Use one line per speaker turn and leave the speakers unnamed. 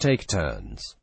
Take turns.